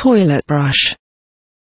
toilet brush.